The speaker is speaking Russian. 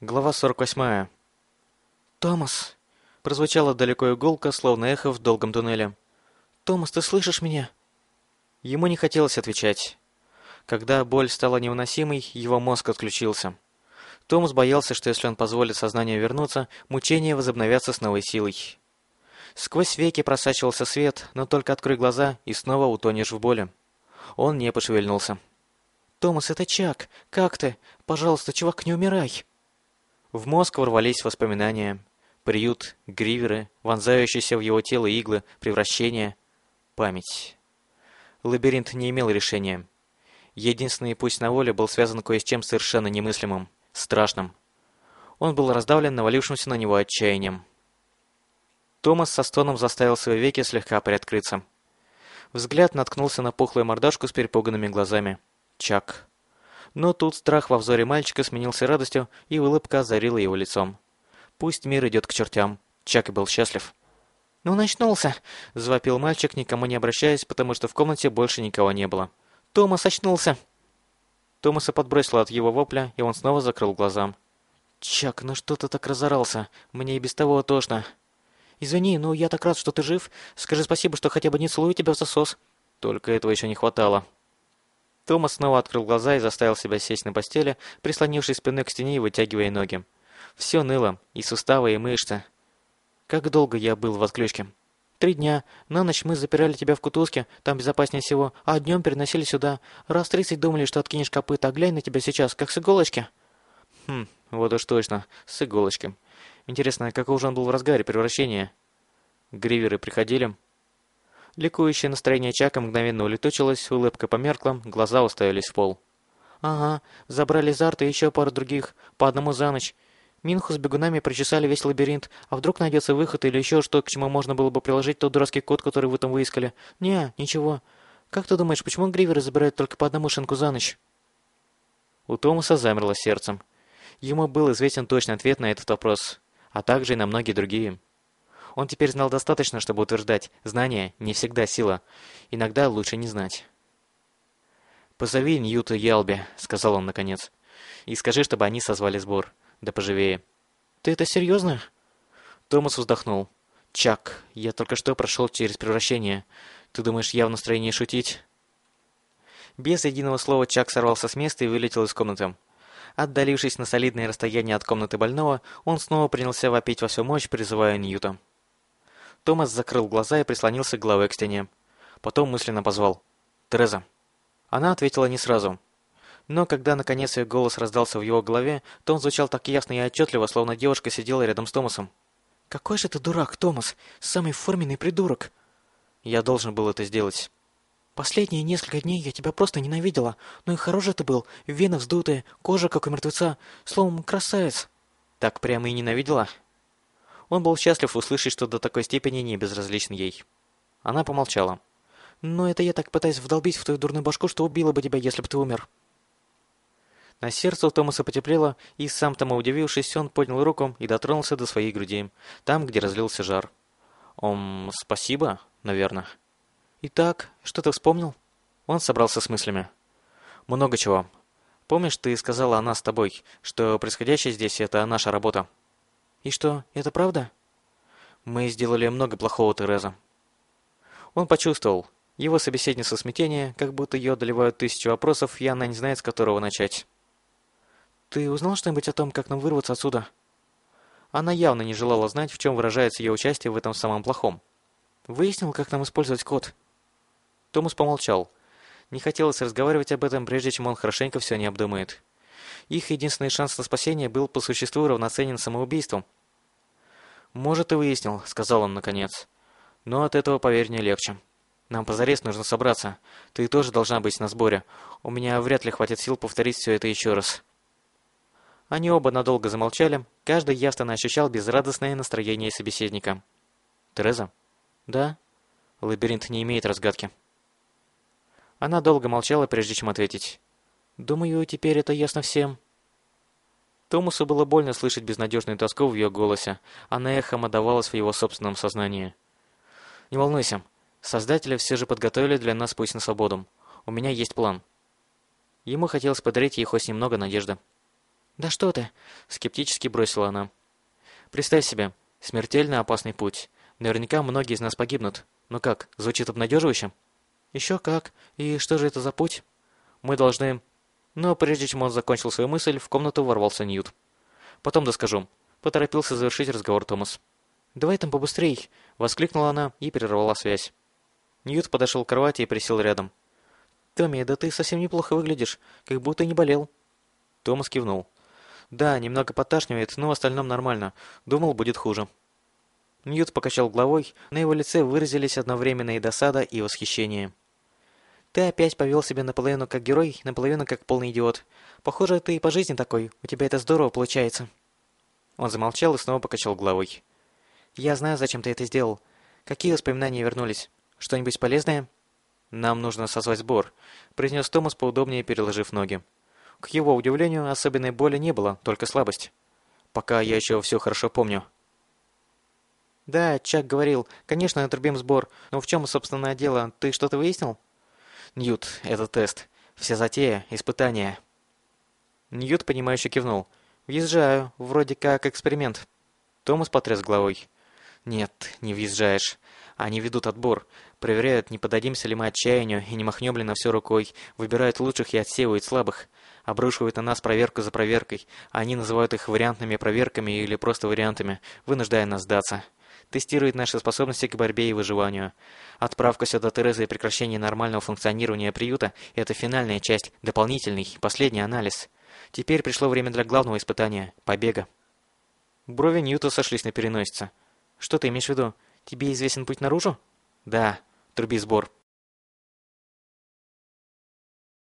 Глава 48. «Томас!» – прозвучало далеко иголка, словно эхо в долгом туннеле. «Томас, ты слышишь меня?» Ему не хотелось отвечать. Когда боль стала невыносимой, его мозг отключился. Томас боялся, что если он позволит сознанию вернуться, мучения возобновятся с новой силой. Сквозь веки просачивался свет, но только открой глаза, и снова утонешь в боли. Он не пошевельнулся. «Томас, это Чак! Как ты? Пожалуйста, чувак, не умирай!» В мозг ворвались воспоминания. Приют, гриверы, вонзающиеся в его тело иглы, превращение, память. Лабиринт не имел решения. Единственный путь на воле был связан кое с чем совершенно немыслимым, страшным. Он был раздавлен навалившимся на него отчаянием. Томас со стоном заставил свои веки слегка приоткрыться. Взгляд наткнулся на пухлую мордашку с перепуганными глазами. Чак. Но тут страх во взоре мальчика сменился радостью, и улыбка озарила его лицом. Пусть мир идет к чертям. Чак был счастлив. «Ну, начнулся!» – завопил мальчик, никому не обращаясь, потому что в комнате больше никого не было. «Томас очнулся!» Томаса подбросило от его вопля, и он снова закрыл глаза. «Чак, ну что ты так разорался? Мне и без того тошно!» «Извини, но я так рад, что ты жив. Скажи спасибо, что хотя бы не целую тебя в засос». Только этого еще не хватало. Томас снова открыл глаза и заставил себя сесть на постели, прислонившись спиной к стене и вытягивая ноги. Все ныло, и суставы, и мышцы. Как долго я был в отключке? Три дня. На ночь мы запирали тебя в кутузке, там безопаснее всего, а днем переносили сюда. Раз тридцать думали, что откинешь копыта, а глянь на тебя сейчас, как с иголочки. Хм, вот уж точно, с иголочки. Интересно, каков же он был в разгаре превращения? Гриверы приходили? Ликующее настроение Чака мгновенно улетучилось, улыбка померкла, глаза уставились в пол. «Ага, забрали Зарта и еще пару других, по одному за ночь. Минху с бегунами причесали весь лабиринт, а вдруг найдется выход или еще что, к чему можно было бы приложить тот дурацкий код, который вы там выискали? Не, ничего. Как ты думаешь, почему гриверы забирают только по одному шинку за ночь?» У Томаса замерло сердцем. Ему был известен точный ответ на этот вопрос, а также и на многие другие. Он теперь знал достаточно, чтобы утверждать, знание не всегда сила. Иногда лучше не знать. «Позови Ньюта Ялби», — сказал он наконец. «И скажи, чтобы они созвали сбор. Да поживее». «Ты это серьезно?» Томас вздохнул. «Чак, я только что прошел через превращение. Ты думаешь, я в настроении шутить?» Без единого слова Чак сорвался с места и вылетел из комнаты. Отдалившись на солидное расстояние от комнаты больного, он снова принялся вопить во всю мощь, призывая Ньюта. Томас закрыл глаза и прислонился головой к стене. Потом мысленно позвал. «Тереза». Она ответила не сразу. Но когда наконец ее голос раздался в его голове, то он звучал так ясно и отчетливо, словно девушка сидела рядом с Томасом. «Какой же ты дурак, Томас! Самый форменный придурок!» «Я должен был это сделать». «Последние несколько дней я тебя просто ненавидела. Ну и хороший ты был, вены вздутые, кожа как у мертвеца. Словом, красавец». «Так прямо и ненавидела?» Он был счастлив услышать, что до такой степени не безразличен ей. Она помолчала. «Но это я так пытаюсь вдолбить в твою дурную башку, что убила бы тебя, если бы ты умер». На сердце у Томаса потеплело, и сам тому удивившись, он поднял руку и дотронулся до своей груди, там, где разлился жар. «Ом, спасибо, наверное». «Итак, что ты вспомнил?» Он собрался с мыслями. «Много чего. Помнишь, ты сказала о нас с тобой, что происходящее здесь — это наша работа?» «И что, это правда?» «Мы сделали много плохого, Тереза». Он почувствовал. Его собеседница смятение, как будто ее одолевают тысячи вопросов, и она не знает, с которого начать. «Ты узнал что-нибудь о том, как нам вырваться отсюда?» Она явно не желала знать, в чем выражается ее участие в этом самом плохом. «Выяснил, как нам использовать код?» Томас помолчал. Не хотелось разговаривать об этом, прежде чем он хорошенько все не обдумает. Их единственный шанс на спасение был по существу равноценен самоубийству. «Может, и выяснил», — сказал он наконец. «Но от этого, поверь, не легче. Нам позарез нужно собраться. Ты тоже должна быть на сборе. У меня вряд ли хватит сил повторить все это еще раз». Они оба надолго замолчали, каждый явственно ощущал безрадостное настроение собеседника. «Тереза?» «Да?» «Лабиринт не имеет разгадки». Она долго молчала, прежде чем ответить. Думаю, теперь это ясно всем. Томасу было больно слышать безнадежную тоску в ее голосе. Она эхом отдавалась в его собственном сознании. «Не волнуйся. Создатели все же подготовили для нас путь на свободу. У меня есть план». Ему хотелось подарить ей хоть немного надежды. «Да что ты!» — скептически бросила она. «Представь себе, смертельно опасный путь. Наверняка многие из нас погибнут. Ну как, звучит обнадеживающе?» «Еще как. И что же это за путь?» «Мы должны...» Но прежде чем он закончил свою мысль, в комнату ворвался Ньют. «Потом доскажу». Поторопился завершить разговор Томас. «Давай там побыстрей!» — воскликнула она и перервала связь. Ньют подошел к кровати и присел рядом. «Томми, да ты совсем неплохо выглядишь, как будто не болел». Томас кивнул. «Да, немного поташнивает, но в остальном нормально. Думал, будет хуже». Ньют покачал головой, на его лице выразились одновременно и досада, и восхищение. «Ты опять повел себя наполовину как герой, наполовину как полный идиот. Похоже, ты и по жизни такой, у тебя это здорово получается». Он замолчал и снова покачал головой. «Я знаю, зачем ты это сделал. Какие воспоминания вернулись? Что-нибудь полезное?» «Нам нужно созвать сбор», — произнес Томас, поудобнее переложив ноги. К его удивлению, особенной боли не было, только слабость. «Пока я еще все хорошо помню». «Да, Чак говорил. Конечно, отрубим сбор. Но в чем, собственно, дело? Ты что-то выяснил?» «Ньют, это тест. Вся затея, испытание». Ньют, понимающе кивнул. «Въезжаю. Вроде как эксперимент». Томас потряс головой. «Нет, не въезжаешь. Они ведут отбор. Проверяют, не подадимся ли мы отчаянию и не махнем ли на все рукой. Выбирают лучших и отсеивают слабых. Обрушивают на нас проверку за проверкой. Они называют их вариантными проверками или просто вариантами, вынуждая нас сдаться тестирует наши способности к борьбе и выживанию. Отправка сюда Терезы и прекращение нормального функционирования приюта – это финальная часть, дополнительный, последний анализ. Теперь пришло время для главного испытания – побега. Брови Ньюта сошлись на переносице. «Что ты имеешь в виду? Тебе известен путь наружу?» «Да. Труби сбор».